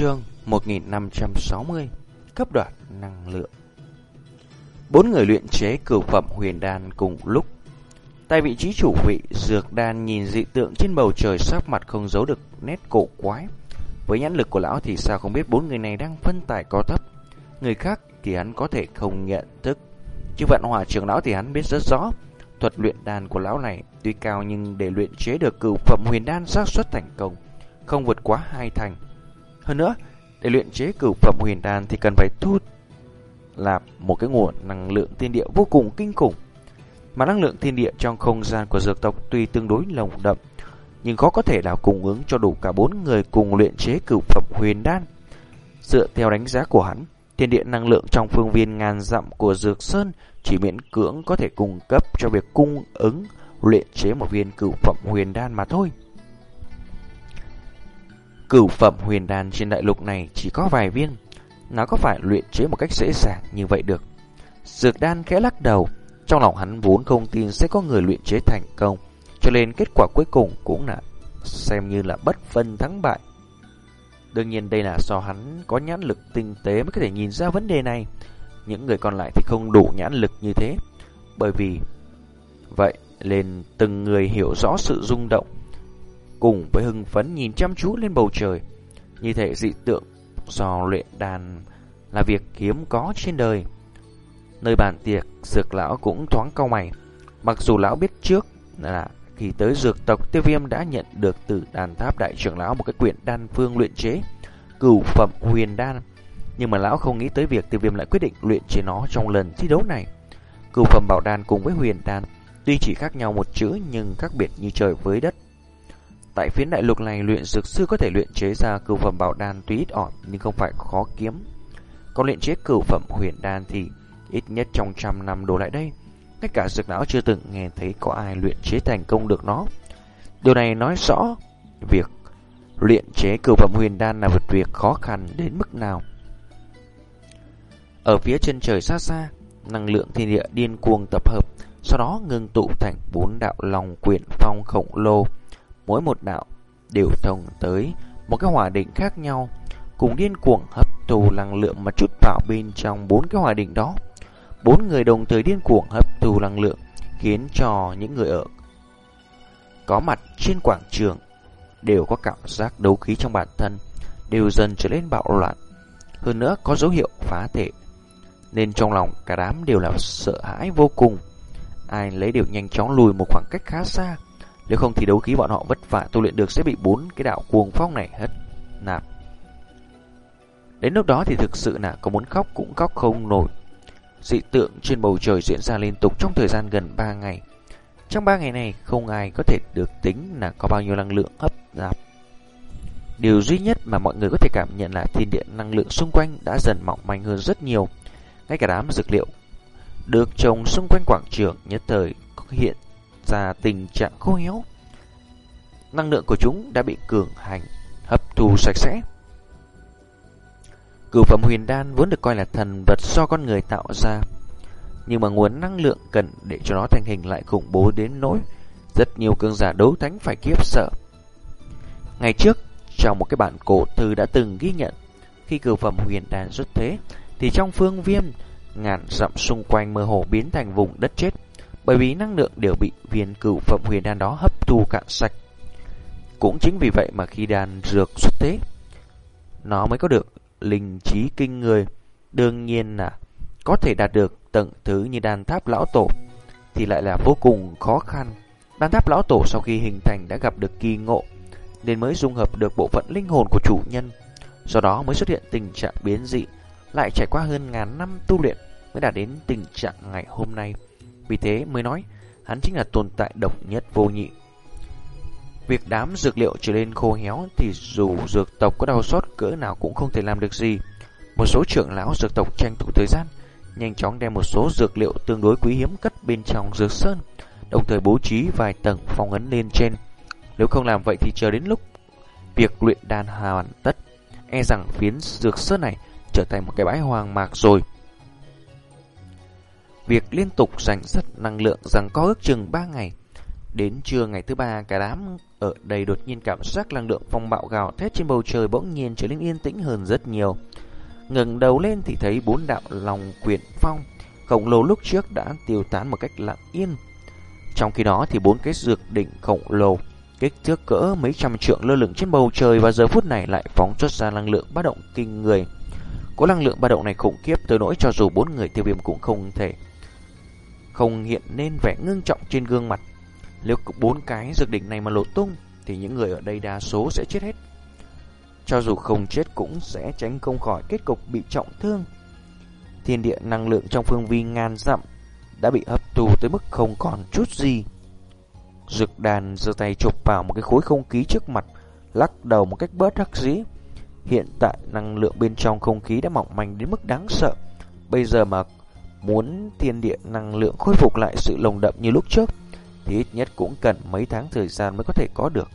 chương 1560 Cấp đoạt năng lượng. Bốn người luyện chế cửu phẩm huyền đan cùng lúc, Tại vị trí chủ vị, Dược đan nhìn dị tượng trên bầu trời sắc mặt không giấu được nét cổ quái. Với nhãn lực của lão thì sao không biết bốn người này đang phân tải cao thấp. Người khác thì hắn có thể không nhận thức. Chứ vận hỏa trường lão thì hắn biết rất rõ, Thuật luyện đan của lão này tuy cao nhưng để luyện chế được cửu phẩm huyền đan xác suất thành công, Không vượt quá hai thành hơn nữa, để luyện chế cửu phẩm huyền đan thì cần phải thu là một cái nguồn năng lượng thiên địa vô cùng kinh khủng. Mà năng lượng thiên địa trong không gian của dược tộc tuy tương đối lồng đậm, nhưng khó có thể nào cung ứng cho đủ cả bốn người cùng luyện chế cửu phẩm huyền đan. Dựa theo đánh giá của hắn, thiên địa năng lượng trong phương viên ngàn dặm của dược sơn chỉ miễn cưỡng có thể cung cấp cho việc cung ứng luyện chế một viên cửu phẩm huyền đan mà thôi. Cửu phẩm huyền đan trên đại lục này chỉ có vài viên, nó có phải luyện chế một cách dễ dàng như vậy được? Dược đan khẽ lắc đầu, trong lòng hắn vốn không tin sẽ có người luyện chế thành công, cho nên kết quả cuối cùng cũng là xem như là bất phân thắng bại. Đương nhiên đây là do hắn có nhãn lực tinh tế mới có thể nhìn ra vấn đề này. Những người còn lại thì không đủ nhãn lực như thế. Bởi vì vậy nên từng người hiểu rõ sự rung động cùng với hưng phấn nhìn chăm chú lên bầu trời. Như thể dị tượng do luyện đàn là việc hiếm có trên đời. Nơi bàn tiệc, dược lão cũng thoáng cau mày. Mặc dù lão biết trước là khi tới dược tộc tiêu viêm đã nhận được từ đàn tháp đại trưởng lão một cái quyển đan phương luyện chế, cửu phẩm huyền đan. Nhưng mà lão không nghĩ tới việc tiêu viêm lại quyết định luyện chế nó trong lần thi đấu này. Cửu phẩm bảo đan cùng với huyền đan tuy chỉ khác nhau một chữ nhưng khác biệt như trời với đất. Tại phiến đại lục này luyện dược sư có thể luyện chế ra cửu phẩm bảo đan tuy ít ỏi nhưng không phải khó kiếm. Còn luyện chế cửu phẩm huyền đan thì ít nhất trong trăm năm đổ lại đây, ngay cả dược lão chưa từng nghe thấy có ai luyện chế thành công được nó. Điều này nói rõ việc luyện chế cửu phẩm huyền đan là một việc khó khăn đến mức nào. Ở phía chân trời xa xa, năng lượng thiên địa điên cuồng tập hợp, sau đó ngưng tụ thành bốn đạo lòng quyển phong khổng lồ mỗi một đạo đều thông tới một cái hỏa định khác nhau, cùng điên cuồng hấp thu năng lượng mà chút vào bên trong bốn cái hỏa định đó. Bốn người đồng thời điên cuồng hấp thu năng lượng, khiến cho những người ở có mặt trên quảng trường đều có cảm giác đấu khí trong bản thân, đều dần trở nên bạo loạn. Hơn nữa có dấu hiệu phá thể, nên trong lòng cả đám đều là sợ hãi vô cùng. Ai lấy đều nhanh chóng lùi một khoảng cách khá xa, nếu không thì đấu khí bọn họ vất vả tu luyện được sẽ bị bốn cái đạo cuồng phong này hết nạp. Đến lúc đó thì thực sự là có muốn khóc cũng khóc không nổi. Dị tượng trên bầu trời diễn ra liên tục trong thời gian gần 3 ngày. Trong 3 ngày này, không ai có thể được tính là có bao nhiêu năng lượng hấp nạp. Điều duy nhất mà mọi người có thể cảm nhận là thiên địa năng lượng xung quanh đã dần mỏng manh hơn rất nhiều. Ngay cả đám dược liệu được trồng xung quanh quảng trường nhất thời hiện ra tình trạng khô héo. Năng lượng của chúng đã bị cường hành hấp thu sạch sẽ. Cửu phẩm huyền đan vốn được coi là thần vật do con người tạo ra, nhưng mà nguồn năng lượng cần để cho nó thành hình lại khủng bố đến nỗi rất nhiều cường giả đấu thánh phải kiếp sợ. Ngày trước, trong một cái bản cổ thư đã từng ghi nhận, khi cửu phẩm huyền đan xuất thế, thì trong phương viêm, ngàn dặm xung quanh mơ hồ biến thành vùng đất chết bởi vì năng lượng đều bị viên cửu phẩm huyền đan đó hấp thu cạn sạch. Cũng chính vì vậy mà khi đan dược xuất thế, nó mới có được linh trí kinh người. Đương nhiên là có thể đạt được tầng thứ như đan tháp lão tổ thì lại là vô cùng khó khăn. Đan tháp lão tổ sau khi hình thành đã gặp được kỳ ngộ nên mới dung hợp được bộ phận linh hồn của chủ nhân. Do đó mới xuất hiện tình trạng biến dị, lại trải qua hơn ngàn năm tu luyện mới đạt đến tình trạng ngày hôm nay. Vì thế mới nói, hắn chính là tồn tại độc nhất vô nhị. Việc đám dược liệu trở nên khô héo thì dù dược tộc có đau xót cỡ nào cũng không thể làm được gì. Một số trưởng lão dược tộc tranh thủ thời gian, nhanh chóng đem một số dược liệu tương đối quý hiếm cất bên trong dược sơn, đồng thời bố trí vài tầng phong ấn lên trên. Nếu không làm vậy thì chờ đến lúc việc luyện đan hoàn tất, e rằng phiến dược sơn này trở thành một cái bãi hoang mạc rồi. Việc liên tục dành rất năng lượng rằng có ước chừng 3 ngày. Đến trưa ngày thứ ba, cả đám ở đây đột nhiên cảm giác năng lượng phong bạo gào thét trên bầu trời bỗng nhiên trở nên yên tĩnh hơn rất nhiều. ngẩng đầu lên thì thấy bốn đạo lòng quyển phong khổng lồ lúc trước đã tiêu tán một cách lặng yên. Trong khi đó thì bốn cái dược đỉnh khổng lồ, kích thước cỡ mấy trăm trượng lơ lửng trên bầu trời và giờ phút này lại phóng xuất ra năng lượng ba động kinh người. Có năng lượng ba động này khủng khiếp tới nỗi cho dù bốn người tiêu viêm cũng không thể không hiện nên vẻ ngưng trọng trên gương mặt. Nếu bốn cái dược đỉnh này mà lộ tung thì những người ở đây đa số sẽ chết hết. Cho dù không chết cũng sẽ tránh không khỏi kết cục bị trọng thương. Thiên địa năng lượng trong phương vi ngàn dặm đã bị hấp thu tới mức không còn chút gì. Dược đàn giơ tay chụp vào một cái khối không khí trước mặt, lắc đầu một cách bớt hắc dĩ. Hiện tại năng lượng bên trong không khí đã mỏng manh đến mức đáng sợ. Bây giờ mà muốn thiên địa năng lượng khôi phục lại sự lồng đậm như lúc trước, thì ít nhất cũng cần mấy tháng thời gian mới có thể có được.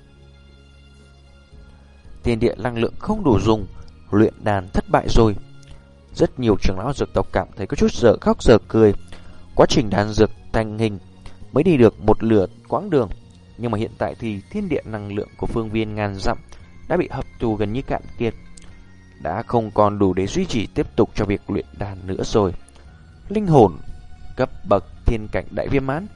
Thiên địa năng lượng không đủ dùng, luyện đàn thất bại rồi. Rất nhiều trưởng lão dược tộc cảm thấy có chút giờ khóc giờ cười. Quá trình đàn dược thành hình mới đi được một lửa quãng đường. Nhưng mà hiện tại thì thiên địa năng lượng của phương viên ngàn dặm đã bị hấp thu gần như cạn kiệt. Đã không còn đủ để duy trì tiếp tục cho việc luyện đàn nữa rồi. Linh hồn cấp bậc thiên cảnh đại viêm mãn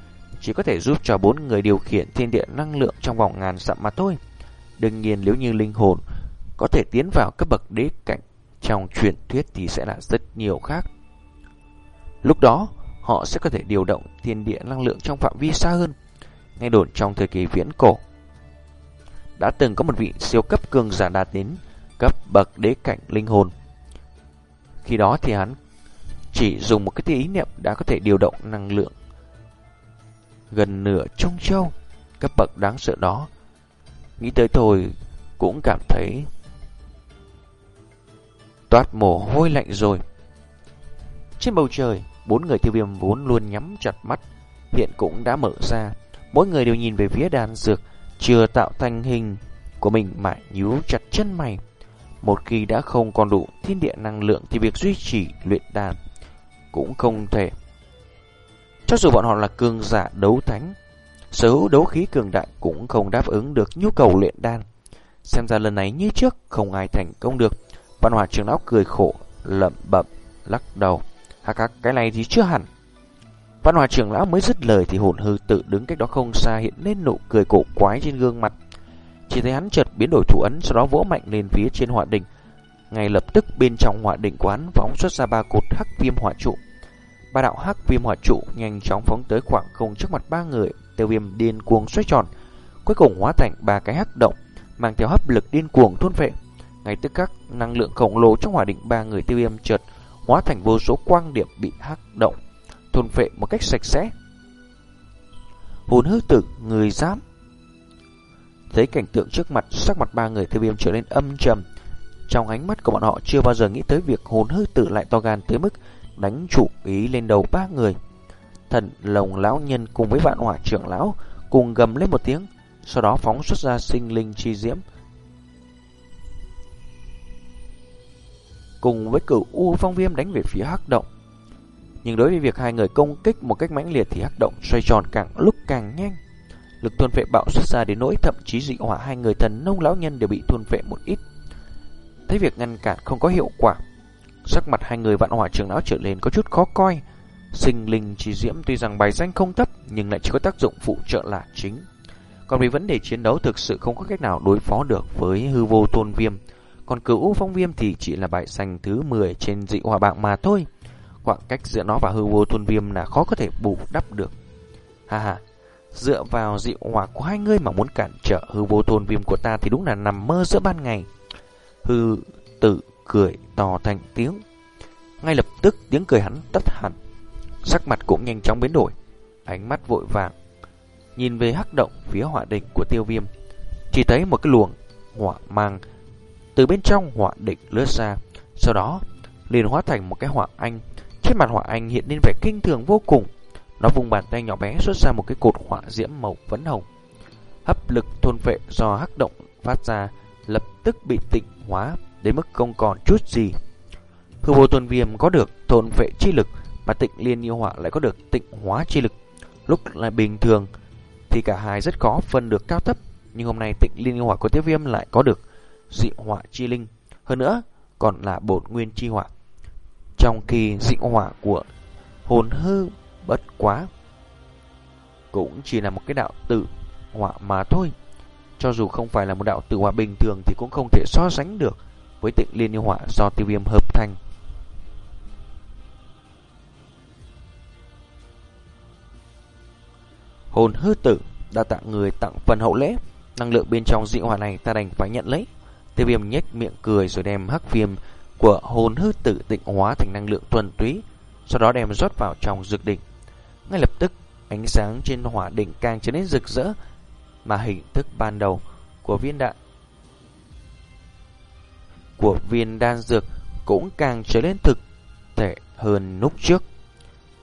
chỉ có thể giúp cho bốn người điều khiển thiên địa năng lượng trong vòng ngàn dặm mà thôi. Đương nhiên nếu như linh hồn có thể tiến vào cấp bậc đế cảnh trong truyền thuyết thì sẽ là rất nhiều khác. Lúc đó, họ sẽ có thể điều động thiên địa năng lượng trong phạm vi xa hơn. Ngay đồn trong thời kỳ viễn cổ, đã từng có một vị siêu cấp cường giả đạt đến cấp bậc đế cảnh linh hồn. Khi đó thì hắn chỉ dùng một cái ý niệm đã có thể điều động năng lượng gần nửa trung châu cấp bậc đáng sợ đó. Nghĩ tới thôi cũng cảm thấy toát mồ hôi lạnh rồi. Trên bầu trời, bốn người tiêu viêm vốn luôn nhắm chặt mắt, hiện cũng đã mở ra. Mỗi người đều nhìn về phía đàn dược, chưa tạo thành hình của mình mà nhíu chặt chân mày. Một khi đã không còn đủ thiên địa năng lượng thì việc duy trì luyện đàn cũng không thể. Cho dù bọn họ là cường giả đấu thánh, sở hữu đấu khí cường đại cũng không đáp ứng được nhu cầu luyện đan. Xem ra lần này như trước không ai thành công được. Văn hòa trường lão cười khổ, lẩm bẩm, lắc đầu. Hà các cái này thì chưa hẳn. Văn hòa trưởng lão mới dứt lời thì hồn hư tự đứng cách đó không xa hiện lên nụ cười cổ quái trên gương mặt. Chỉ thấy hắn chợt biến đổi thủ ấn sau đó vỗ mạnh lên phía trên họa đỉnh. Ngay lập tức bên trong hỏa đỉnh quán phóng xuất ra ba cột hắc viêm hỏa trụ. Ba đạo hắc viêm hỏa trụ nhanh chóng phóng tới khoảng không trước mặt ba người, tiêu viêm điên cuồng xoay tròn, cuối cùng hóa thành ba cái hắc động, mang theo hấp lực điên cuồng thôn vệ. Ngay tức khắc, năng lượng khổng lồ trong hỏa đỉnh ba người tiêu viêm chợt hóa thành vô số quang điểm bị hắc động thôn vệ một cách sạch sẽ. Hồn hư tử, người dám. Thấy cảnh tượng trước mặt, sắc mặt ba người tiêu viêm trở nên âm trầm. Trong ánh mắt của bọn họ chưa bao giờ nghĩ tới việc hồn hư tử lại to gan tới mức đánh chủ ý lên đầu ba người. Thần lồng lão nhân cùng với vạn hỏa trưởng lão cùng gầm lên một tiếng, sau đó phóng xuất ra sinh linh chi diễm. Cùng với cửu U phong viêm đánh về phía hắc động. Nhưng đối với việc hai người công kích một cách mãnh liệt thì hắc động xoay tròn càng lúc càng nhanh. Lực thuần vệ bạo xuất ra đến nỗi thậm chí dị hỏa hai người thần nông lão nhân đều bị thuần vệ một ít. Thấy việc ngăn cản không có hiệu quả, sắc mặt hai người vạn hỏa trưởng lão trở lên có chút khó coi. Sinh linh chi diễm tuy rằng bài danh không thấp nhưng lại chỉ có tác dụng phụ trợ là chính. Còn vì vấn đề chiến đấu thực sự không có cách nào đối phó được với hư vô tôn viêm. Còn cửu phong viêm thì chỉ là bài danh thứ 10 trên dị hỏa bảng mà thôi. Khoảng cách giữa nó và hư vô tôn viêm là khó có thể bù đắp được. Ha ha, dựa vào dị hỏa của hai người mà muốn cản trở hư vô tôn viêm của ta thì đúng là nằm mơ giữa ban ngày. Hư tự cười to thành tiếng. Ngay lập tức tiếng cười hắn tắt hẳn. Sắc mặt cũng nhanh chóng biến đổi, ánh mắt vội vàng nhìn về hắc động phía hỏa đỉnh của Tiêu Viêm, chỉ thấy một cái luồng hỏa mang từ bên trong hỏa đỉnh lướt ra, sau đó liền hóa thành một cái hỏa anh. Trên mặt hỏa anh hiện lên vẻ kinh thường vô cùng. Nó vùng bàn tay nhỏ bé xuất ra một cái cột hỏa diễm màu phấn hồng. Hấp lực thôn vệ do hắc động phát ra lập tức bị tịnh hóa đến mức không còn chút gì. Hư vô tuần viêm có được thôn vệ chi lực mà tịnh liên yêu họa lại có được tịnh hóa chi lực. Lúc lại bình thường thì cả hai rất khó phân được cao thấp, Nhưng hôm nay tịnh liên yêu hỏa của tiêu viêm lại có được dị hỏa chi linh. Hơn nữa, còn là bột nguyên chi hỏa. Trong khi dị hỏa của hồn hư bất quá cũng chỉ là một cái đạo tự hỏa mà thôi. Cho dù không phải là một đạo tử hỏa bình thường thì cũng không thể so sánh được với tịnh liên yêu hỏa do tiêu viêm hợp thành. Hồn hư tử đã tặng người tặng phần hậu lễ, năng lượng bên trong dị hỏa này ta đành phải nhận lấy. Tiêu viêm nhếch miệng cười rồi đem hắc viêm của hồn hư tử tịnh hóa thành năng lượng thuần túy, sau đó đem rót vào trong dược đỉnh. Ngay lập tức, ánh sáng trên hỏa đỉnh càng trở nên rực rỡ, mà hình thức ban đầu của viên đạn, của viên đan dược cũng càng trở nên thực thể hơn lúc trước.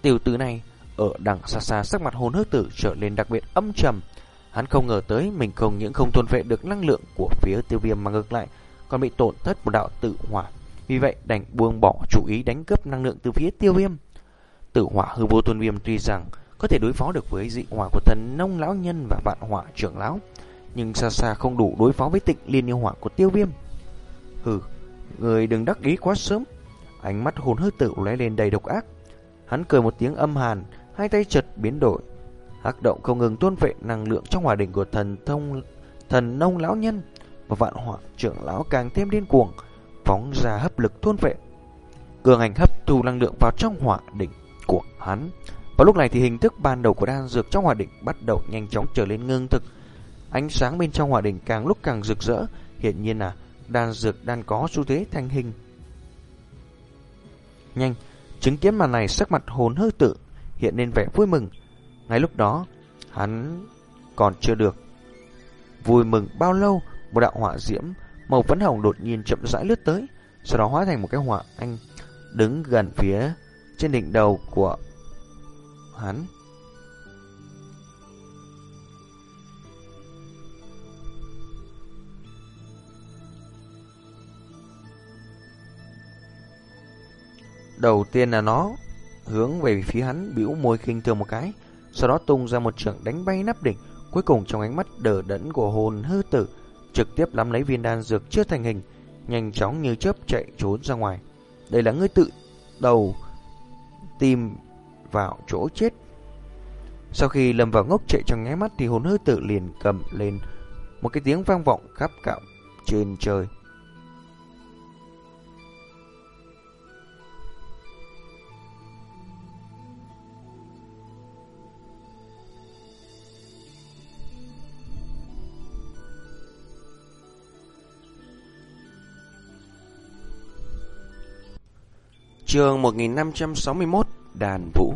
Tiểu tử này ở đằng xa xa sắc mặt hồn hư tử trở nên đặc biệt âm trầm. Hắn không ngờ tới mình không những không thôn vệ được năng lượng của phía tiêu viêm mà ngược lại còn bị tổn thất một đạo tự hỏa. Vì vậy đành buông bỏ chú ý đánh cướp năng lượng từ phía tiêu viêm. Tử hỏa hư vô tuân viêm tuy rằng có thể đối phó được với dị hỏa của thần nông lão nhân và vạn hỏa trưởng lão, nhưng xa xa không đủ đối phó với tịnh liên yêu hỏa của tiêu viêm. Hừ, người đừng đắc ý quá sớm. Ánh mắt hồn hư tử lóe lên đầy độc ác. Hắn cười một tiếng âm hàn, hai tay chật biến đổi. Hắc động không ngừng tuôn vệ năng lượng trong hỏa đỉnh của thần thông thần nông lão nhân và vạn hỏa trưởng lão càng thêm điên cuồng, phóng ra hấp lực tuôn vệ. Cường hành hấp thu năng lượng vào trong hỏa đỉnh của hắn vào lúc này thì hình thức ban đầu của đan dược trong hỏa đỉnh bắt đầu nhanh chóng trở lên ngưng thực. Ánh sáng bên trong hỏa đỉnh càng lúc càng rực rỡ, hiện nhiên là đan dược đang có xu thế thành hình. Nhanh, chứng kiến màn này sắc mặt hồn hơi tự hiện lên vẻ vui mừng. Ngay lúc đó, hắn còn chưa được. Vui mừng bao lâu, một đạo hỏa diễm màu phấn hồng đột nhiên chậm rãi lướt tới, sau đó hóa thành một cái hỏa anh đứng gần phía trên đỉnh đầu của hắn. Đầu tiên là nó hướng về phía hắn bĩu môi khinh thường một cái, sau đó tung ra một trường đánh bay nắp đỉnh, cuối cùng trong ánh mắt đờ đẫn của hồn hư tử, trực tiếp nắm lấy viên đan dược chưa thành hình, nhanh chóng như chớp chạy trốn ra ngoài. Đây là ngươi tự đầu tìm vào chỗ chết. Sau khi lâm vào ngốc chạy trong nháy mắt thì hồn hư tử liền cầm lên một cái tiếng vang vọng khắp cạo trên trời. Trường 1561 Đàn Vũ.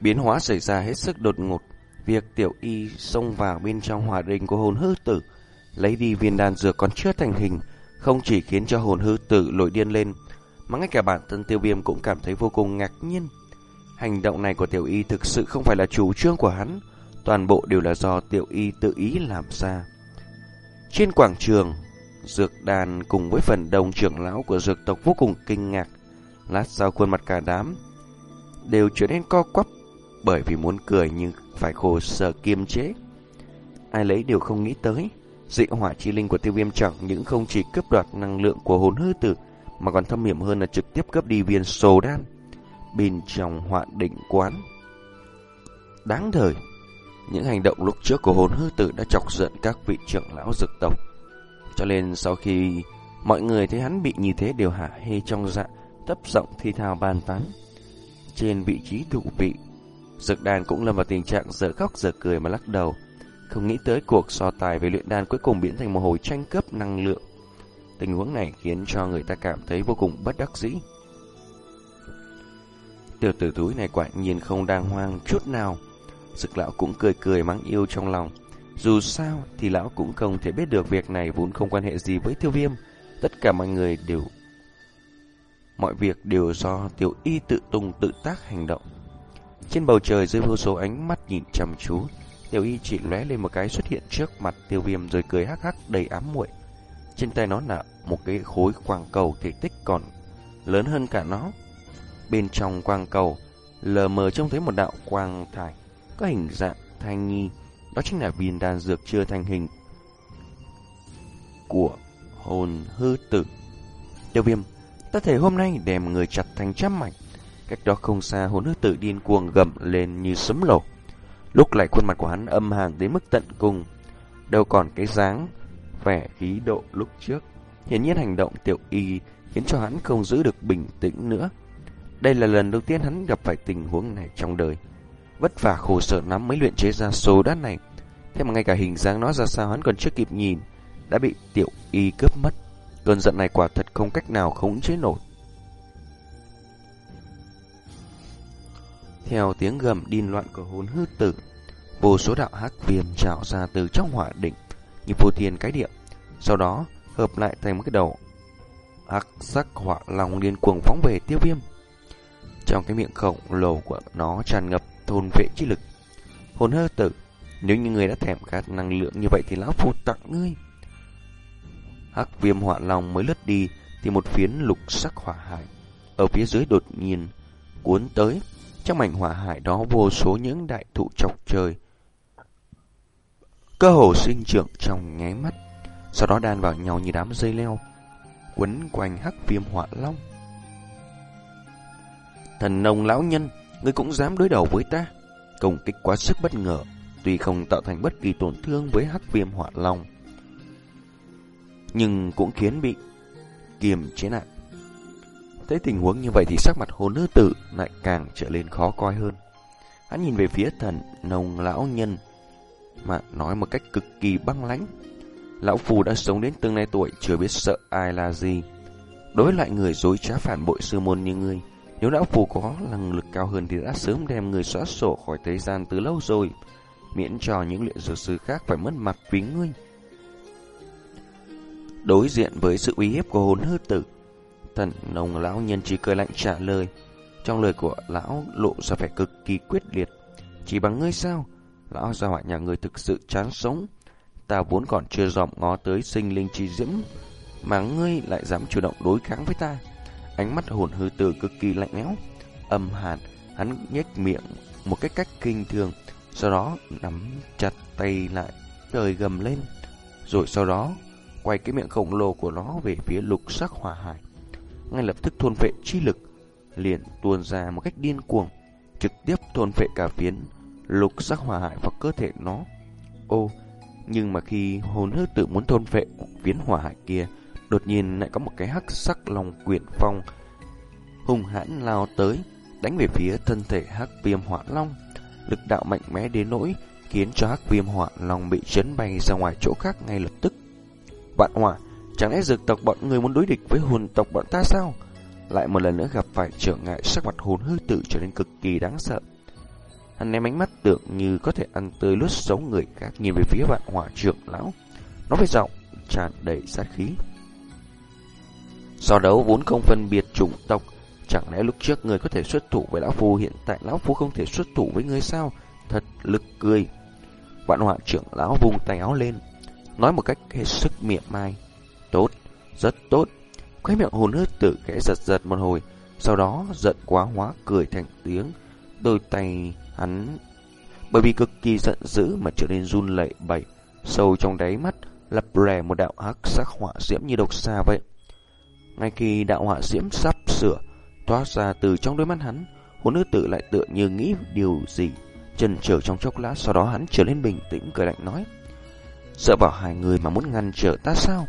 Biến hóa xảy ra hết sức đột ngột. Việc tiểu y xông vào bên trong hòa đình của hồn hư tử, Lấy đi viên đàn dược còn chưa thành hình, Không chỉ khiến cho hồn hư tử nổi điên lên, Mà ngay cả bản thân tiêu viêm cũng cảm thấy vô cùng ngạc nhiên. Hành động này của tiểu y thực sự không phải là chủ trương của hắn, Toàn bộ đều là do tiểu y tự ý làm ra. Trên quảng trường, Dược đàn cùng với phần đồng trưởng lão của dược tộc vô cùng kinh ngạc. Lát sau khuôn mặt cả đám đều trở nên co quắp bởi vì muốn cười nhưng phải khổ sở kiềm chế. Ai lấy đều không nghĩ tới, dị hỏa chi linh của tiêu viêm chẳng những không chỉ cướp đoạt năng lượng của hồn hư tử mà còn thâm hiểm hơn là trực tiếp cướp đi viên sồ đan bên trong họa định quán. Đáng thời, những hành động lúc trước của hồn hư tử đã chọc giận các vị trưởng lão dực tộc. Cho nên sau khi mọi người thấy hắn bị như thế đều hạ hê trong dạ, thấp giọng thi thào bàn tán. Trên vị trí thụ vị, Dược đàn cũng lâm vào tình trạng giờ khóc giờ cười mà lắc đầu. Không nghĩ tới cuộc so tài về luyện đan cuối cùng biến thành một hồi tranh cướp năng lượng. Tình huống này khiến cho người ta cảm thấy vô cùng bất đắc dĩ. Tiểu tử túi này quả nhiên không đang hoang chút nào. Dực lão cũng cười cười mắng yêu trong lòng. Dù sao thì lão cũng không thể biết được việc này vốn không quan hệ gì với tiêu viêm. Tất cả mọi người đều Mọi việc đều do tiểu y tự tung tự tác hành động. Trên bầu trời dưới vô số ánh mắt nhìn chăm chú, tiểu y chỉ lóe lên một cái xuất hiện trước mặt tiêu viêm rồi cười hắc hắc đầy ám muội. Trên tay nó là một cái khối quang cầu thể tích còn lớn hơn cả nó. Bên trong quang cầu, lờ mờ trông thấy một đạo quang thải có hình dạng thanh nghi, đó chính là viên đan dược chưa thành hình của hồn hư tử. Tiêu viêm, ta thể hôm nay đem người chặt thành trăm mảnh. Cách đó không xa hồn hư tử điên cuồng gầm lên như sấm lổ. Lúc lại khuôn mặt của hắn âm hàng đến mức tận cùng, đâu còn cái dáng vẻ khí độ lúc trước. Hiển nhiên hành động tiểu y khiến cho hắn không giữ được bình tĩnh nữa. Đây là lần đầu tiên hắn gặp phải tình huống này trong đời. Vất vả khổ sở lắm mới luyện chế ra số đát này. Thế mà ngay cả hình dáng nó ra sao hắn còn chưa kịp nhìn, đã bị tiểu y cướp mất. Cơn giận này quả thật không cách nào khống chế nổi. Theo tiếng gầm điên loạn của hồn hư tử, vô số đạo hắc viêm trào ra từ trong hỏa đỉnh như vô thiên cái địa. Sau đó hợp lại thành một cái đầu hắc sắc hỏa long điên cuồng phóng về tiêu viêm. Trong cái miệng khổng lồ của nó tràn ngập thôn vệ chi lực. Hồn hư tử, nếu như người đã thèm khát năng lượng như vậy thì lão phu tặng ngươi. Hắc viêm hỏa long mới lướt đi thì một phiến lục sắc hỏa hải ở phía dưới đột nhiên cuốn tới. Trong mảnh hỏa hải đó vô số những đại thụ chọc trời. Cơ hồ sinh trưởng trong nháy mắt, sau đó đan vào nhau như đám dây leo, quấn quanh hắc viêm hỏa long. Thần nông lão nhân, ngươi cũng dám đối đầu với ta. Công kích quá sức bất ngờ, tuy không tạo thành bất kỳ tổn thương với hắc viêm hỏa long, nhưng cũng khiến bị kiềm chế lại. Thấy tình huống như vậy thì sắc mặt hồn nữ tử lại càng trở lên khó coi hơn. Hắn nhìn về phía thần nông lão nhân mà nói một cách cực kỳ băng lãnh. Lão Phù đã sống đến tương lai tuổi chưa biết sợ ai là gì. Đối lại người dối trá phản bội sư môn như ngươi, nếu lão Phù có năng lực cao hơn thì đã sớm đem người xóa sổ khỏi thế gian từ lâu rồi, miễn cho những luyện dược sư khác phải mất mặt vì ngươi. Đối diện với sự uy hiếp của hồn hư tử, thần nồng lão nhân chỉ cười lạnh trả lời. Trong lời của lão lộ ra vẻ cực kỳ quyết liệt. Chỉ bằng ngươi sao? Lão gia họa nhà người thực sự chán sống. Ta vốn còn chưa dòm ngó tới sinh linh chi diễm, mà ngươi lại dám chủ động đối kháng với ta. Ánh mắt hồn hư tử cực kỳ lạnh lẽo, âm hàn, hắn nhếch miệng một cách cách kinh thường, sau đó nắm chặt tay lại, trời gầm lên, rồi sau đó quay cái miệng khổng lồ của nó về phía lục sắc hỏa hải. Ngay lập tức thôn vệ chi lực liền tuôn ra một cách điên cuồng, trực tiếp thôn vệ cả phiến lục sắc hỏa hải vào cơ thể nó. Ô, nhưng mà khi hồn hư tự muốn thôn vệ phiến hỏa hải kia, đột nhiên lại có một cái hắc sắc lòng quyển phong hùng hãn lao tới, đánh về phía thân thể hắc viêm hỏa long. Lực đạo mạnh mẽ đến nỗi khiến cho hắc viêm hỏa long bị chấn bay ra ngoài chỗ khác ngay lập tức. Vạn hỏa, chẳng lẽ dược tộc bọn người muốn đối địch với hồn tộc bọn ta sao? Lại một lần nữa gặp phải trở ngại sắc mặt hồn hư tự trở nên cực kỳ đáng sợ. Hắn ném ánh mắt tưởng như có thể ăn tươi lướt sống người khác nhìn về phía vạn hỏa trưởng lão. Nó phải giọng, tràn đầy sát khí. So đấu vốn không phân biệt chủng tộc, chẳng lẽ lúc trước người có thể xuất thủ với lão phu hiện tại lão phu không thể xuất thủ với người sao? Thật lực cười. Vạn hỏa trưởng lão vùng tay áo lên, nói một cách hết sức miệng mai. Tốt, rất tốt. Khóe miệng hồn hớt tự kẽ giật giật một hồi, sau đó giận quá hóa cười thành tiếng. Đôi tay hắn bởi vì cực kỳ giận dữ mà trở nên run lẩy bẩy, sâu trong đáy mắt lập rè một đạo hắc sắc hỏa diễm như độc xa vậy. Ngay khi đạo hỏa diễm sắp sửa thoát ra từ trong đôi mắt hắn, hồn nữ tử lại tựa như nghĩ điều gì, chần chờ trong chốc lát, sau đó hắn trở lên bình tĩnh cười lạnh nói: Sợ vào hai người mà muốn ngăn trở ta sao?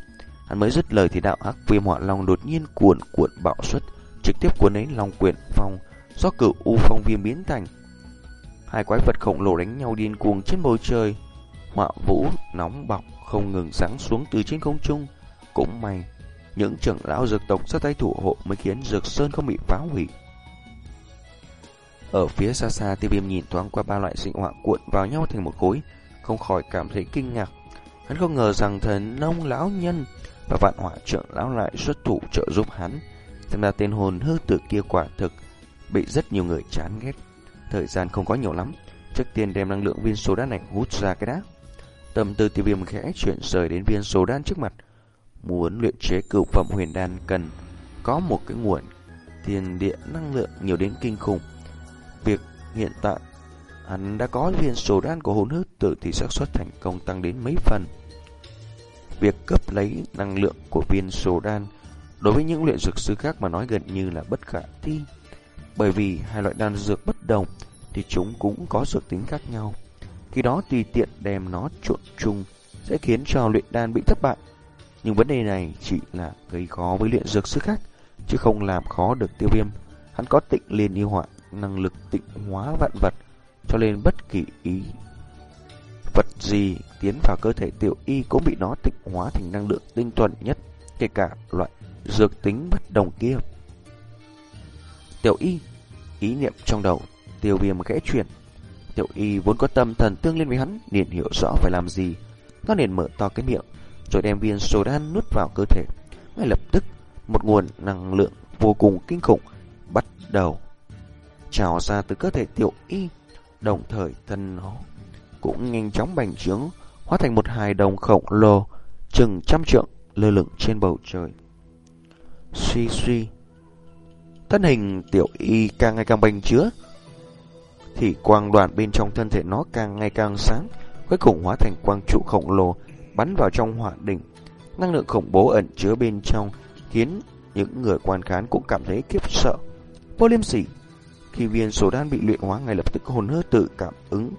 Hắn mới dứt lời thì đạo hắc viêm hỏa long đột nhiên cuộn cuộn bạo xuất, trực tiếp cuốn lấy long quyển phong do cửu u phong viêm biến thành. Hai quái vật khổng lồ đánh nhau điên cuồng trên bầu trời, họa vũ nóng bọc không ngừng sáng xuống từ trên không trung. Cũng may, những trưởng lão dược tộc ra tay thủ hộ mới khiến dược sơn không bị phá hủy. Ở phía xa xa tiêu viêm nhìn thoáng qua ba loại sinh họa cuộn vào nhau thành một khối, không khỏi cảm thấy kinh ngạc. Hắn không ngờ rằng thần nông lão nhân và vạn hỏa trưởng lão lại xuất thủ trợ giúp hắn. Xem ra tên hồn hư tử kia quả thực bị rất nhiều người chán ghét. Thời gian không có nhiều lắm, trước tiên đem năng lượng viên số đan này hút ra cái đá. Tâm tư tiêu viêm khẽ chuyển rời đến viên số đan trước mặt. Muốn luyện chế cửu phẩm huyền đan cần có một cái nguồn tiền địa năng lượng nhiều đến kinh khủng. Việc hiện tại hắn đã có viên số đan của hồn hư tử thì xác suất thành công tăng đến mấy phần. Việc cấp lấy năng lượng của viên sổ đan đối với những luyện dược sư khác mà nói gần như là bất khả thi. Bởi vì hai loại đan dược bất đồng thì chúng cũng có dược tính khác nhau. Khi đó tùy tiện đem nó trộn chung sẽ khiến cho luyện đan bị thất bại. Nhưng vấn đề này chỉ là gây khó với luyện dược sư khác, chứ không làm khó được tiêu viêm. Hắn có tịnh liên yêu họa, năng lực tịnh hóa vạn vật, cho nên bất kỳ ý vật gì tiến vào cơ thể tiểu y cũng bị nó tịnh hóa thành năng lượng tinh thuần nhất, kể cả loại dược tính bất đồng kia. Tiểu y, ý niệm trong đầu, tiêu viêm khẽ chuyển. Tiểu y vốn có tâm thần tương liên với hắn, liền hiểu rõ phải làm gì. Nó liền mở to cái miệng, rồi đem viên sô đan nuốt vào cơ thể. Ngay lập tức, một nguồn năng lượng vô cùng kinh khủng bắt đầu trào ra từ cơ thể tiểu y, đồng thời thân nó cũng nhanh chóng bành trướng, hóa thành một hài đồng khổng lồ, chừng trăm trượng lơ lửng trên bầu trời. Suy suy, thân hình tiểu y càng ngày càng bành chứa, thì quang đoàn bên trong thân thể nó càng ngày càng sáng, cuối cùng hóa thành quang trụ khổng lồ bắn vào trong hỏa đỉnh. Năng lượng khủng bố ẩn chứa bên trong khiến những người quan khán cũng cảm thấy kiếp sợ. Vô liêm sỉ, khi viên số đan bị luyện hóa ngay lập tức hồn hơ tự cảm ứng.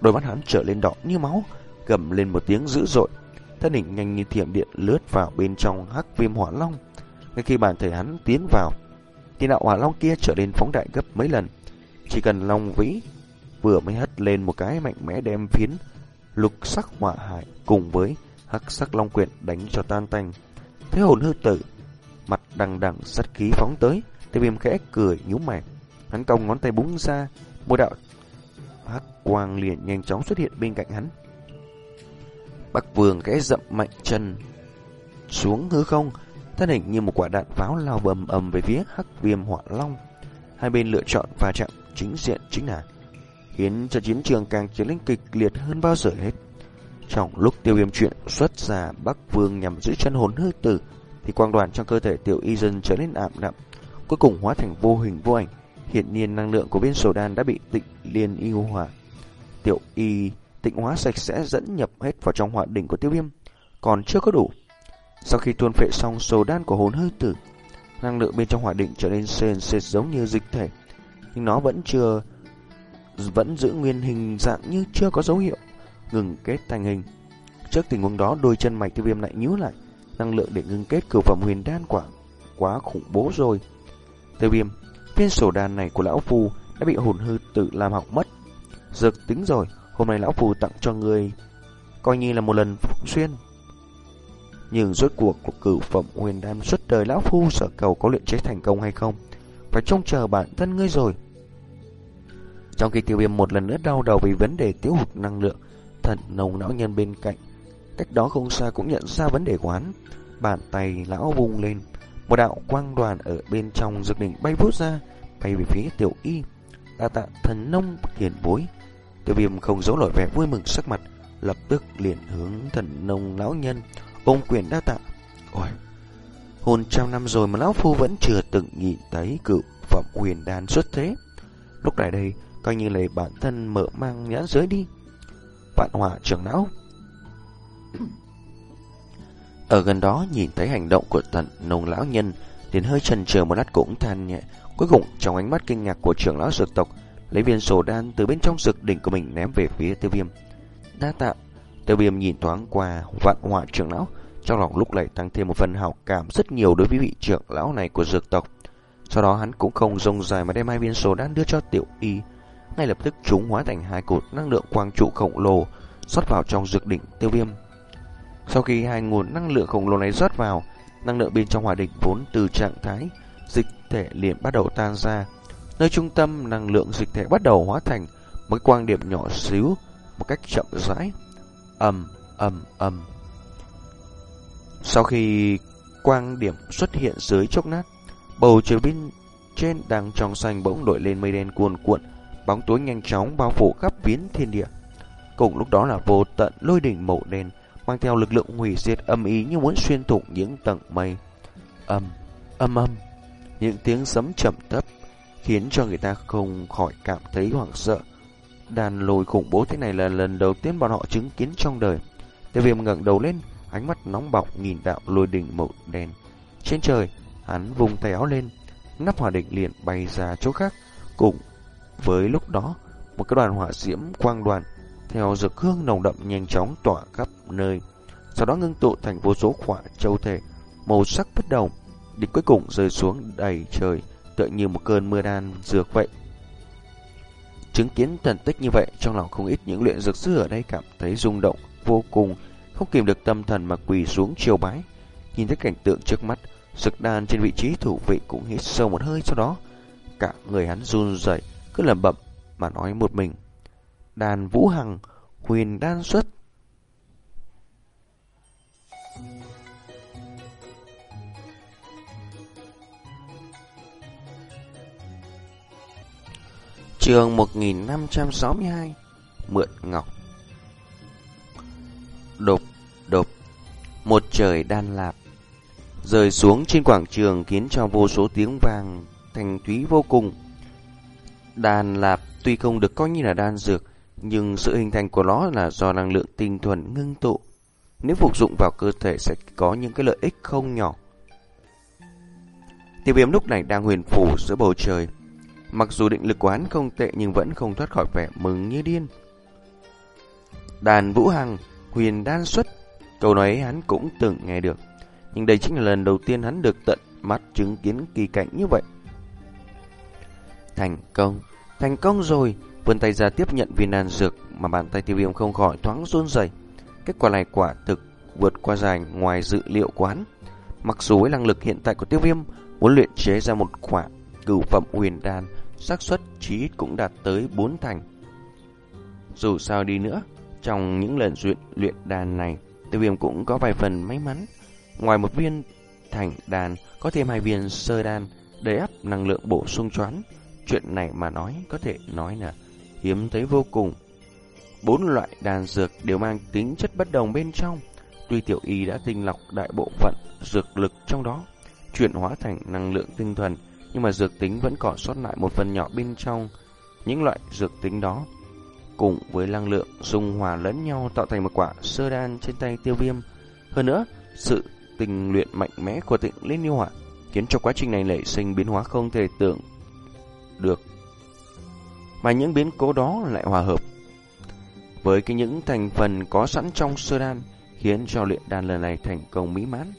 Đôi mắt hắn trở lên đỏ như máu, gầm lên một tiếng dữ dội. Thân hình nhanh như thiểm điện lướt vào bên trong hắc viêm hỏa long. Ngay khi bản thể hắn tiến vào, thì đạo hỏa long kia trở lên phóng đại gấp mấy lần. Chỉ cần long vĩ vừa mới hất lên một cái mạnh mẽ đem phiến lục sắc hỏa hải cùng với hắc sắc long quyển đánh cho tan tành. Thế hồn hư tử, mặt đằng đằng sắt khí phóng tới, tiêu viêm khẽ cười nhú mày. Hắn cong ngón tay búng ra, một đạo hắc quang liền nhanh chóng xuất hiện bên cạnh hắn. Bắc Vương khẽ dậm mạnh chân xuống hư không, thân hình như một quả đạn pháo lao bầm ầm về phía hắc viêm hỏa long. Hai bên lựa chọn va chạm chính diện chính là khiến cho chiến trường càng trở nên kịch liệt hơn bao giờ hết. Trong lúc tiêu viêm chuyện xuất ra Bắc Vương nhằm giữ chân hồn hư tử, thì quang đoàn trong cơ thể tiểu y dân trở nên ảm đạm, cuối cùng hóa thành vô hình vô ảnh. Hiện nhiên năng lượng của viên sổ đan đã bị tịnh liên yêu hòa Tiểu y tịnh hóa sạch sẽ dẫn nhập hết vào trong hỏa đỉnh của tiêu viêm, còn chưa có đủ. Sau khi tuôn phệ xong sổ đan của hồn hư tử, năng lượng bên trong hỏa đỉnh trở nên sền sệt giống như dịch thể, nhưng nó vẫn chưa vẫn giữ nguyên hình dạng như chưa có dấu hiệu ngừng kết thành hình. Trước tình huống đó, đôi chân mạch tiêu viêm lại nhíu lại, năng lượng để ngừng kết cửu phẩm huyền đan quả quá khủng bố rồi. Tiêu viêm, viên sổ đan này của lão phu đã bị hồn hư tự làm hỏng mất. Dược tính rồi, hôm nay lão phu tặng cho người coi như là một lần phúc xuyên. Nhưng rốt cuộc của cửu phẩm huyền đan suốt đời lão phu sở cầu có luyện chế thành công hay không, phải trông chờ bản thân ngươi rồi. Trong khi tiêu viêm một lần nữa đau đầu vì vấn đề thiếu hụt năng lượng, thần nồng não nhân bên cạnh, cách đó không xa cũng nhận ra vấn đề quán. Bàn tay lão vung lên, một đạo quang đoàn ở bên trong dược đỉnh bay vút ra, bay về phía tiểu y. Đa tạ thần nông hiền bối. Tiêu viêm không giấu nổi vẻ vui mừng sắc mặt, lập tức liền hướng thần nông lão nhân, ôm quyền đa tạ. Ôi, hồn trăm năm rồi mà lão phu vẫn chưa từng nhìn thấy cựu phẩm huyền đan xuất thế. Lúc này đây, coi như là bản thân mở mang nhãn giới đi. Vạn hỏa trưởng lão. Ở gần đó nhìn thấy hành động của tận nông lão nhân, liền hơi chần chờ một lát cũng than nhẹ. Cuối cùng, trong ánh mắt kinh ngạc của trưởng lão dược tộc, Lấy viên sổ đan từ bên trong dược đỉnh của mình ném về phía tiêu viêm. Đa tạ. Tiêu viêm nhìn thoáng qua vạn họa trưởng lão, Trong lòng lúc này tăng thêm một phần hào cảm rất nhiều đối với vị trưởng lão này của dược tộc. Sau đó hắn cũng không rông dài mà đem hai viên sổ đan đưa cho tiểu y. Ngay lập tức chúng hóa thành hai cột năng lượng quang trụ khổng lồ xót vào trong dược đỉnh tiêu viêm. Sau khi hai nguồn năng lượng khổng lồ này rót vào, năng lượng bên trong hỏa địch vốn từ trạng thái dịch thể liền bắt đầu tan ra. Nơi trung tâm năng lượng dịch thể bắt đầu hóa thành một quang điểm nhỏ xíu một cách chậm rãi. Ầm ầm ầm. Sau khi quang điểm xuất hiện dưới chốc nát, bầu trời bên trên đang trong xanh bỗng đổi lên mây đen cuồn cuộn, bóng tối nhanh chóng bao phủ khắp biến thiên địa. Cùng lúc đó là vô tận lôi đỉnh màu đen, mang theo lực lượng hủy diệt âm ý như muốn xuyên thủng những tầng mây. Âm, âm âm, những tiếng sấm chậm thấp khiến cho người ta không khỏi cảm thấy hoảng sợ. đàn lồi khủng bố thế này là lần đầu tiên bọn họ chứng kiến trong đời. Tiêu viêm ngẩng đầu lên, ánh mắt nóng bỏng nhìn đạo lôi đỉnh màu đen. Trên trời, hắn vùng tay áo lên, nắp hỏa đỉnh liền bay ra chỗ khác. Cùng với lúc đó, một cái đoàn hỏa diễm quang đoàn theo dược hương nồng đậm nhanh chóng tỏa khắp nơi. Sau đó ngưng tụ thành vô số quả châu thể, màu sắc bất đồng, địch cuối cùng rơi xuống đầy trời, tựa như một cơn mưa đan dược vậy. Chứng kiến thần tích như vậy, trong lòng không ít những luyện dược sư ở đây cảm thấy rung động vô cùng, không kìm được tâm thần mà quỳ xuống chiều bái. Nhìn thấy cảnh tượng trước mắt, Sực đan trên vị trí thủ vị cũng hít sâu một hơi sau đó. Cả người hắn run rẩy cứ lẩm bẩm mà nói một mình. Đàn Vũ Hằng, huyền đan xuất. Trường 1562 Mượn Ngọc Đột, đột Một trời đan lạp rơi xuống trên quảng trường khiến cho vô số tiếng vàng thành thúy vô cùng. Đàn lạp tuy không được coi như là đan dược, nhưng sự hình thành của nó là do năng lượng tinh thuần ngưng tụ. Nếu phục dụng vào cơ thể sẽ có những cái lợi ích không nhỏ. Tiêu viêm lúc này đang huyền phủ giữa bầu trời. Mặc dù định lực của hắn không tệ nhưng vẫn không thoát khỏi vẻ mừng như điên. Đàn Vũ Hằng, huyền đan xuất, câu nói ấy hắn cũng từng nghe được nhưng đây chính là lần đầu tiên hắn được tận mắt chứng kiến kỳ cảnh như vậy. Thành công, thành công rồi, vươn tay ra tiếp nhận viên đan dược mà bàn tay tiêu viêm không khỏi thoáng run rẩy. Kết quả này quả thực vượt qua dài ngoài dự liệu quán. Mặc dù với năng lực hiện tại của tiêu viêm muốn luyện chế ra một quả cửu phẩm huyền đan, xác suất chí ít cũng đạt tới 4 thành. Dù sao đi nữa, trong những lần luyện luyện đàn này, tiêu viêm cũng có vài phần may mắn. Ngoài một viên thành đàn, có thêm hai viên sơ đan để áp năng lượng bổ sung choán. Chuyện này mà nói có thể nói là hiếm thấy vô cùng. Bốn loại đàn dược đều mang tính chất bất đồng bên trong. Tuy tiểu y đã tinh lọc đại bộ phận dược lực trong đó, chuyển hóa thành năng lượng tinh thuần, nhưng mà dược tính vẫn còn sót lại một phần nhỏ bên trong. Những loại dược tính đó cùng với năng lượng dung hòa lẫn nhau tạo thành một quả sơ đan trên tay tiêu viêm. Hơn nữa, sự tình luyện mạnh mẽ của tịnh Liên Yêu Hỏa, khiến cho quá trình này nảy sinh biến hóa không thể tưởng được. Mà những biến cố đó lại hòa hợp với cái những thành phần có sẵn trong sơ đan, khiến cho luyện đan lần này thành công mỹ mãn.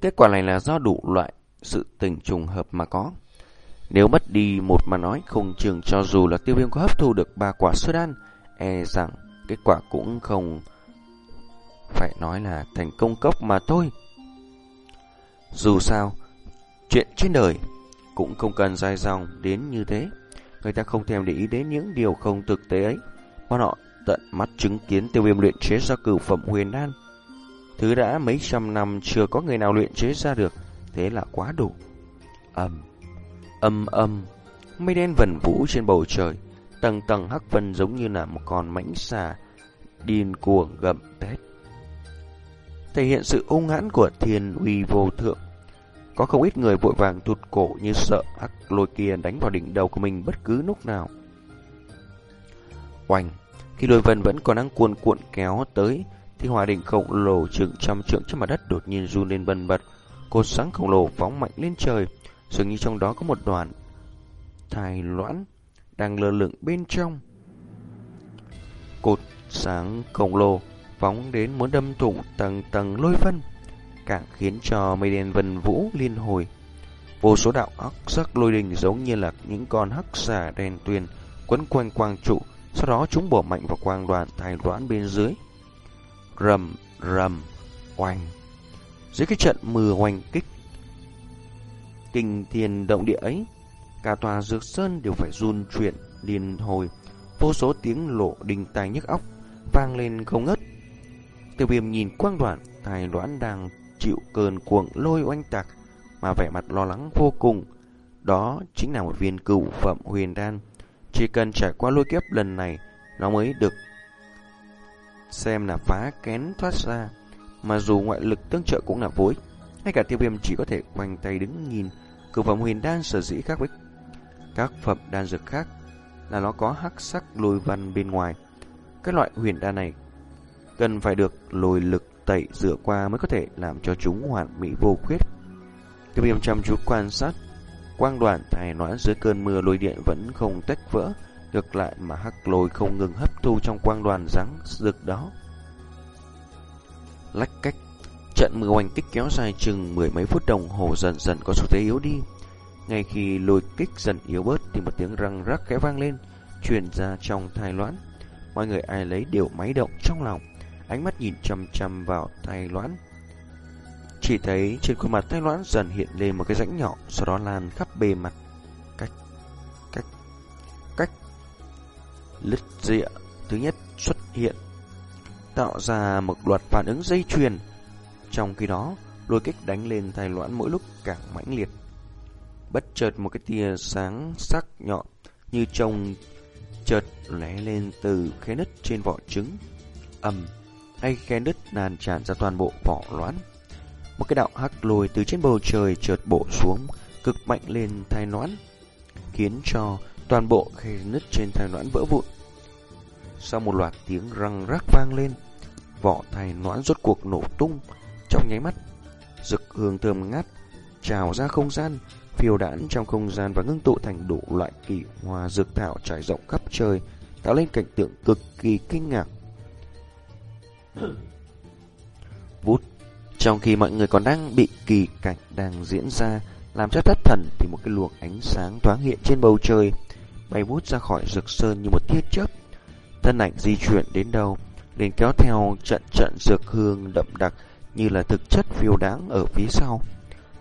Kết quả này là do đủ loại sự tình trùng hợp mà có. Nếu mất đi một mà nói không chừng cho dù là tiêu viêm có hấp thu được ba quả sơ đan, e rằng kết quả cũng không phải nói là thành công cốc mà thôi. Dù sao, chuyện trên đời cũng không cần dài dòng đến như thế. Người ta không thèm để ý đến những điều không thực tế ấy. Bọn họ tận mắt chứng kiến tiêu viêm luyện chế ra cửu phẩm huyền đan. Thứ đã mấy trăm năm chưa có người nào luyện chế ra được, thế là quá đủ. Âm, âm âm, mây đen vần vũ trên bầu trời, tầng tầng hắc vân giống như là một con mãnh xà điên cuồng gầm thét thể hiện sự ung hãn của thiên uy vô thượng. Có không ít người vội vàng tụt cổ như sợ hắc lôi kia đánh vào đỉnh đầu của mình bất cứ lúc nào. Oanh, khi lôi vân vẫn còn đang cuồn cuộn kéo tới, thì hòa đỉnh khổng lồ chừng trăm trượng trên mặt đất đột nhiên run lên bần bật. Cột sáng khổng lồ phóng mạnh lên trời, dường như trong đó có một đoàn thai loãn đang lơ lửng bên trong. Cột sáng khổng lồ phóng đến muốn đâm thủng tầng tầng lôi vân, càng khiến cho mây đen vần vũ liên hồi. Vô số đạo óc sắc lôi đình giống như là những con hắc xà đen tuyền quấn quanh quang trụ, sau đó chúng bổ mạnh vào quang đoàn thai loãn bên dưới. Rầm, rầm, oanh. Dưới cái trận mưa hoành kích, kinh thiên động địa ấy, cả tòa dược sơn đều phải run chuyển liên hồi, vô số tiếng lộ đình tai nhức óc vang lên không ngớt. Tiêu viêm nhìn quang đoạn, tài đoán đang chịu cơn cuồng lôi oanh tạc, mà vẻ mặt lo lắng vô cùng. Đó chính là một viên cửu phẩm huyền đan. Chỉ cần trải qua lôi kiếp lần này, nó mới được xem là phá kén thoát ra. Mà dù ngoại lực tương trợ cũng là vô ích, ngay cả tiêu viêm chỉ có thể quanh tay đứng nhìn cửu phẩm huyền đan sở dĩ khác với các phẩm đan dược khác. là nó có hắc sắc lôi văn bên ngoài. Cái loại huyền đan này cần phải được lôi lực tẩy rửa qua mới có thể làm cho chúng hoàn mỹ vô khuyết. Tiêu viêm chăm chú quan sát, quang đoàn thải noãn dưới cơn mưa lôi điện vẫn không tách vỡ, ngược lại mà hắc lôi không ngừng hấp thu trong quang đoàn rắn rực đó. Lách cách, trận mưa oanh kích kéo dài chừng mười mấy phút đồng hồ dần dần có xu thế yếu đi. Ngay khi lôi kích dần yếu bớt thì một tiếng răng rắc khẽ vang lên, truyền ra trong thai loãn. Mọi người ai lấy đều máy động trong lòng, ánh mắt nhìn chăm chăm vào thai loãn. Chỉ thấy trên khuôn mặt thai loãn dần hiện lên một cái rãnh nhỏ, sau đó lan khắp bề mặt. Cách, cách, cách. Lứt rịa thứ nhất xuất hiện, tạo ra một loạt phản ứng dây chuyền. Trong khi đó, lôi kích đánh lên thai loãn mỗi lúc càng mãnh liệt. Bất chợt một cái tia sáng sắc nhọn như trông chợt lóe lên từ khe nứt trên vỏ trứng. ầm, hay khe nứt nàn tràn ra toàn bộ vỏ loãn. Một cái đạo hắc lôi từ trên bầu trời chợt bổ xuống, cực mạnh lên thai loãn, khiến cho toàn bộ khe nứt trên thai loãn vỡ vụn. Sau một loạt tiếng răng rắc vang lên, vỏ thai noãn rốt cuộc nổ tung trong nháy mắt. Rực hương thơm ngát trào ra không gian, phiêu đãn trong không gian và ngưng tụ thành đủ loại kỳ hoa dược thảo trải rộng khắp trời, tạo lên cảnh tượng cực kỳ kinh ngạc. Vút, trong khi mọi người còn đang bị kỳ cảnh đang diễn ra, làm cho thất thần thì một cái luồng ánh sáng thoáng hiện trên bầu trời, bay vút ra khỏi rực sơn như một tia chớp. Thân ảnh di chuyển đến đâu, liền kéo theo trận trận dược hương đậm đặc như là thực chất phiêu đáng ở phía sau.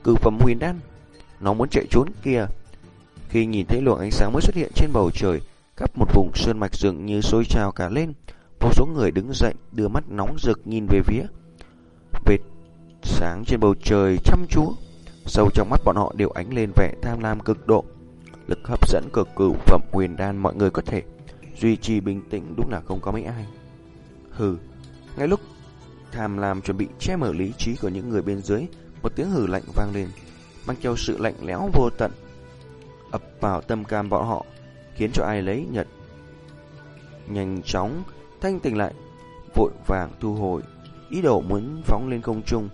Cử phẩm huyền đan nó muốn chạy trốn kia. Khi nhìn thấy luồng ánh sáng mới xuất hiện trên bầu trời, khắp một vùng sơn mạch dường như sôi trào cả lên. Một số người đứng dậy, đưa mắt nóng rực nhìn về phía. Vệt sáng trên bầu trời chăm chú. Sâu trong mắt bọn họ đều ánh lên vẻ tham lam cực độ. Lực hấp dẫn cực cửu phẩm huyền đan mọi người có thể duy trì bình tĩnh đúng là không có mấy ai. Hừ, ngay lúc tham lam chuẩn bị che mở lý trí của những người bên dưới, một tiếng hừ lạnh vang lên mang theo sự lạnh lẽo vô tận ập vào tâm can bọn họ, khiến cho ai lấy nhật nhanh chóng thanh tỉnh lại, vội vàng thu hồi, ý đồ muốn phóng lên không trung,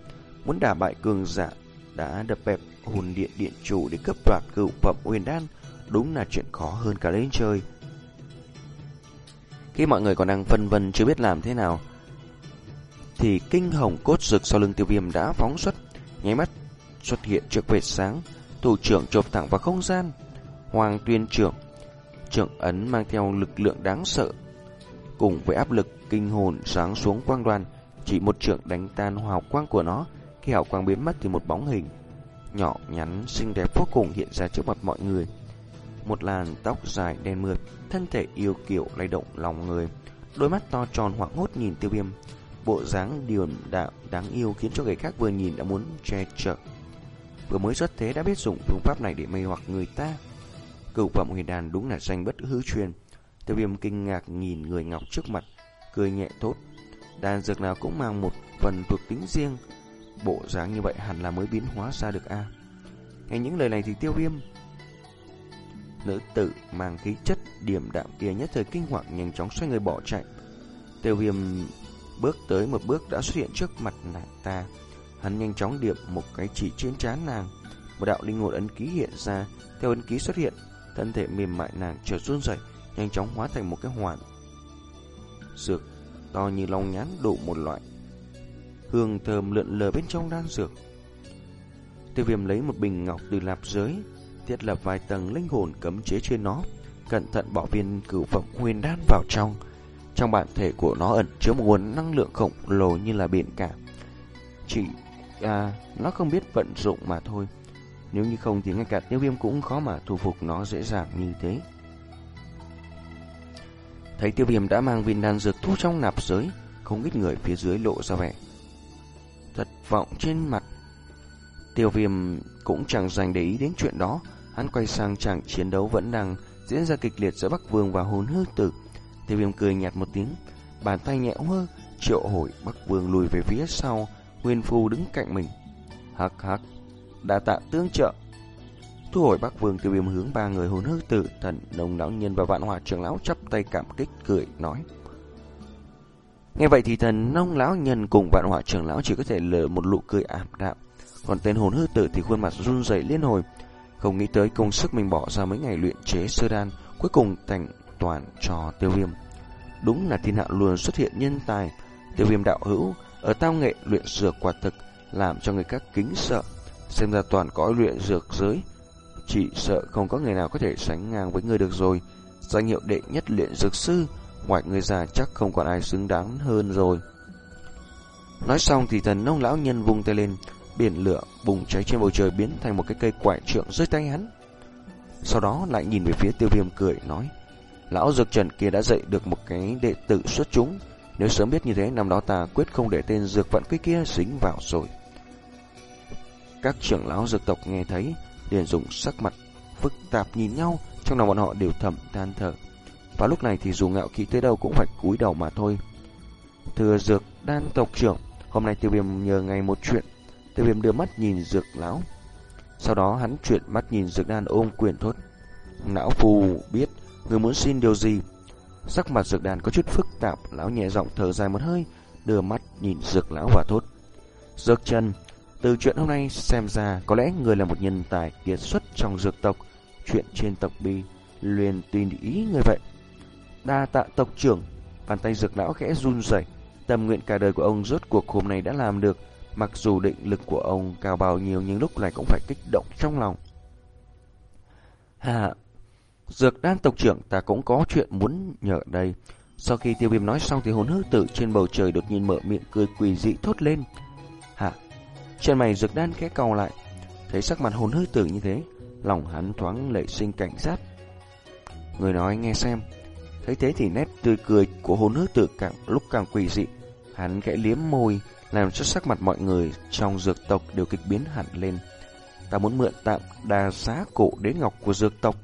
muốn đả bại cường giả đã đập bẹp hồn điện điện chủ để cấp đoạt cựu phẩm huyền đan, đúng là chuyện khó hơn cả lên trời khi mọi người còn đang phân vân chưa biết làm thế nào, thì kinh hồng cốt rực sau lưng tiêu viêm đã phóng xuất, nháy mắt xuất hiện trước vệt sáng, thủ trưởng chộp thẳng vào không gian. Hoàng tuyên trưởng, trưởng ấn mang theo lực lượng đáng sợ, cùng với áp lực kinh hồn sáng xuống quang đoàn, chỉ một trưởng đánh tan hào quang của nó, khi hào quang biến mất thì một bóng hình nhỏ nhắn xinh đẹp vô cùng hiện ra trước mặt mọi người. Một làn tóc dài đen mượt, thân thể yêu kiều lay động lòng người, đôi mắt to tròn hoảng hốt nhìn Tiêu Viêm, bộ dáng điềm đạm đáng yêu khiến cho người khác vừa nhìn đã muốn che chở. Vừa mới xuất thế đã biết dùng phương pháp này để mê hoặc người ta. Cửu phẩm huyền đàn đúng là danh bất hư truyền. Tiêu viêm kinh ngạc nhìn người ngọc trước mặt Cười nhẹ thốt Đàn dược nào cũng mang một phần thuộc tính riêng. Bộ dáng như vậy hẳn là mới biến hóa ra được a Nghe những lời này thì tiêu viêm Nữ tử mang khí chất điểm đạm kia nhất thời kinh hoàng nhanh chóng xoay người bỏ chạy Tiêu viêm bước tới một bước đã xuất hiện trước mặt nàng ta Hắn nhanh chóng điểm một cái chỉ trên trán nàng. Một đạo linh hồn ấn ký hiện ra, theo ấn ký xuất hiện, thân thể mềm mại nàng chợt run rẩy, nhanh chóng hóa thành một cái hoàn dược to như long nhãn đủ một loại. Hương thơm lượn lờ bên trong đan dược. Tiêu viêm lấy một bình ngọc từ lạp giới, thiết lập vài tầng linh hồn cấm chế trên nó, cẩn thận bỏ viên cửu phẩm huyền đan vào trong. Trong bản thể của nó ẩn chứa một nguồn năng lượng khổng lồ như là biển cả. Chỉ à, nó không biết vận dụng mà thôi. Nếu như không thì ngay cả tiêu viêm cũng khó mà thu phục nó dễ dàng như thế. Thấy tiêu viêm đã mang viên đan dược thu trong nạp giới, không ít người phía dưới lộ ra vẻ. Thất vọng trên mặt. Tiêu viêm cũng chẳng dành để ý đến chuyện đó, hắn quay sang trạng chiến đấu vẫn đang diễn ra kịch liệt giữa Bắc Vương và hồn hư tử. Tiêu viêm cười nhạt một tiếng, bàn tay nhẹ hơ, triệu hồi Bắc Vương lùi về phía sau, Nguyên Phu đứng cạnh mình. Hắc hắc, đã tạ tương trợ. thu hồi Bắc Vương tiêu viêm hướng ba người hồn hư tử, thần, nông lão nhân và vạn hỏa trưởng lão chắp tay cảm kích cười nói. Nghe vậy thì thần nông lão nhân cùng vạn hỏa trưởng lão chỉ có thể lờ một nụ cười ảm đạm. Còn tên hồn hư tử thì khuôn mặt run rẩy liên hồi, không nghĩ tới công sức mình bỏ ra mấy ngày luyện chế sơ đan, cuối cùng thành toàn cho tiêu viêm. Đúng là thiên hạ luôn xuất hiện nhân tài, tiêu viêm đạo hữu ở tao nghệ luyện dược quả thực làm cho người khác kính sợ. Xem ra toàn có luyện dược giới, chỉ sợ không có người nào có thể sánh ngang với người được rồi. Danh hiệu đệ nhất luyện dược sư, ngoài người già chắc không còn ai xứng đáng hơn rồi. Nói xong thì thần nông lão nhân vung tay lên, biển lửa bùng cháy trên bầu trời biến thành một cái cây quải trượng rơi tay hắn. Sau đó lại nhìn về phía tiêu viêm cười nói, lão dược trần kia đã dạy được một cái đệ tử xuất chúng, nếu sớm biết như thế năm đó ta quyết không để tên dược vận quý kia dính vào rồi. Các trưởng lão dược tộc nghe thấy, liền dùng sắc mặt phức tạp nhìn nhau, trong lòng bọn họ đều thầm than thở. Và lúc này thì dù ngạo khí tới đâu cũng phải cúi đầu mà thôi. Thưa dược đan tộc trưởng, hôm nay tiêu viêm nhờ ngày một chuyện. Tiêu viêm đưa mắt nhìn dược lão. Sau đó hắn chuyển mắt nhìn dược đan ôm quyền thốt. Lão phù biết người muốn xin điều gì. Sắc mặt dược đàn có chút phức tạp, lão nhẹ giọng thở dài một hơi, đưa mắt nhìn dược lão và thốt. Dược chân, từ chuyện hôm nay xem ra có lẽ người là một nhân tài kiệt xuất trong dược tộc. Chuyện trên tộc bi liền tin ý người vậy. Đa tạ tộc trưởng, bàn tay dược lão khẽ run rẩy. Tâm nguyện cả đời của ông rốt cuộc hôm nay đã làm được. Mặc dù định lực của ông cao bao nhiêu nhưng lúc này cũng phải kích động trong lòng. Hà, dược đan tộc trưởng ta cũng có chuyện muốn nhờ đây. Sau khi tiêu viêm nói xong thì hồn hư tử trên bầu trời đột nhiên mở miệng cười quỳ dị thốt lên. Hả? trên mày dược đan khẽ cau lại. Thấy sắc mặt hồn hư tử như thế, lòng hắn thoáng lệ sinh cảnh giác. Người nói nghe xem. Thấy thế thì nét tươi cười của hồn hư tử càng lúc càng quỷ dị. Hắn khẽ liếm môi, làm cho sắc mặt mọi người trong dược tộc đều kịch biến hẳn lên. Ta muốn mượn tạm đà giá cổ đế ngọc của dược tộc